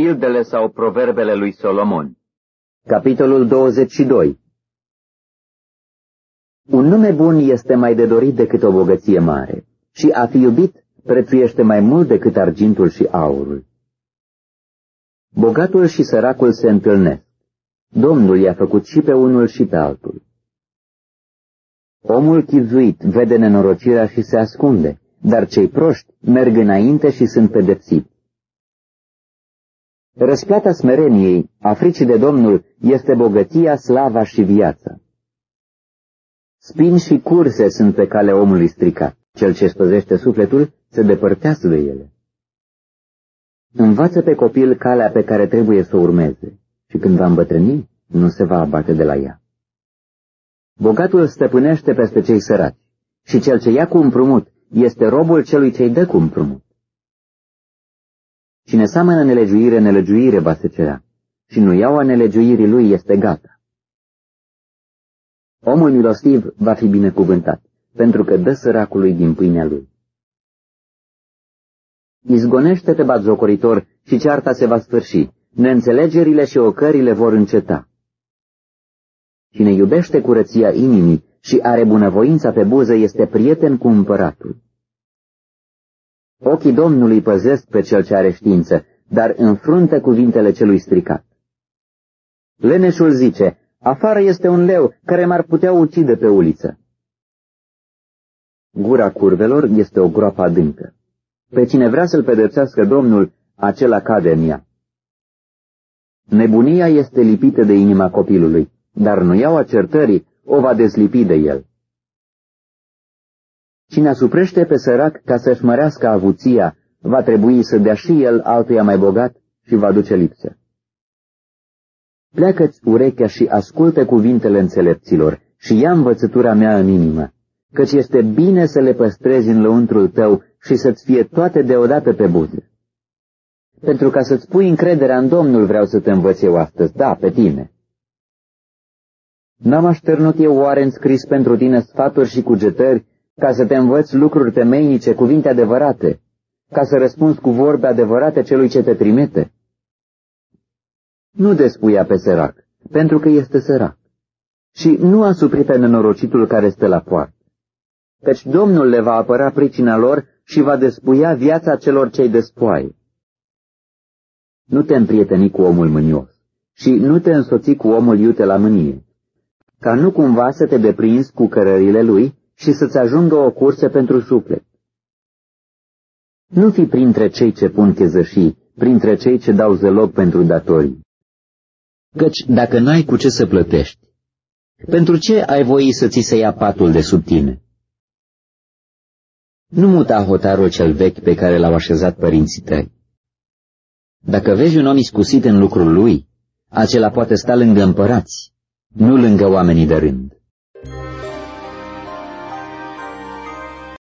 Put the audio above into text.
Pildele sau proverbele lui Solomon Capitolul 22 Un nume bun este mai de dorit decât o bogăție mare și a fi iubit prețuiește mai mult decât argintul și aurul. Bogatul și săracul se întâlnesc. Domnul i-a făcut și pe unul și pe altul. Omul chizuit vede nenorocirea și se ascunde, dar cei proști merg înainte și sunt pedepsiți. Răsplata smereniei, a fricii de Domnul, este bogăția, slava și viața. Spin și curse sunt pe cale omului stricat. Cel ce spăzește sufletul se depărtează de ele. Învață pe copil calea pe care trebuie să o urmeze și când va îmbătrâni, nu se va abate de la ea. Bogatul stăpânește peste cei săraci și cel ce ia cu împrumut este robul celui ce-i dă cu împrumut. Cine seamănă nelegiuire, nelegiuire va se cerea și nu iau a nelegiuirii lui este gata. Omul milostiv va fi binecuvântat, pentru că dă săracului din pâinea lui. Izgonește pe batjocoritor și cearta se va sfârși, neînțelegerile și ocările vor înceta. Cine iubește curăția inimii și are bunăvoința pe buză este prieten cu împăratul. Ochii Domnului păzesc pe cel ce are știință, dar înfruntă cuvintele celui stricat. Leneșul zice, afară este un leu care m-ar putea ucide pe uliță. Gura curvelor este o groapă adâncă. Pe cine vrea să-l pedepsească Domnul, acela cade în ea. Nebunia este lipită de inima copilului, dar nu iau certării o va dezlipi de el. Cine asuprește pe sărac ca să-și mărească avuția, va trebui să dea și el altuia mai bogat și va duce lipsă. Pleacă-ți urechea și ascultă cuvintele înțelepților și ia învățătura mea în inimă, căci este bine să le păstrezi în lăuntrul tău și să-ți fie toate deodată pe buze. Pentru ca să-ți pui încrederea în Domnul vreau să te învăț eu astăzi, da, pe tine. N-am așternut eu oare înscris pentru tine sfaturi și cugetări ca să te învăț lucruri temeinice, cuvinte adevărate, ca să răspunzi cu vorbe adevărate celui ce te trimite? Nu despuia pe sărac, pentru că este sărac, și nu asupri pe nenorocitul care stă la poartă, căci Domnul le va apăra pricina lor și va despuia viața celor ce-i despoaie. Nu te împrieteni cu omul mânios și nu te însoți cu omul iute la mânie, ca nu cumva să te deprinzi cu cărările lui și să-ți ajungă o cursă pentru suflet. Nu fi printre cei ce pun chezășii, printre cei ce dau zăloc pentru datorii. Căci dacă n-ai cu ce să plătești, pentru ce ai voi să ți se ia patul de sub tine? Nu muta hotarul cel vechi pe care l-au așezat părinții tăi. Dacă vezi un om iscusit în lucrul lui, acela poate sta lângă împărați, nu lângă oamenii de rând.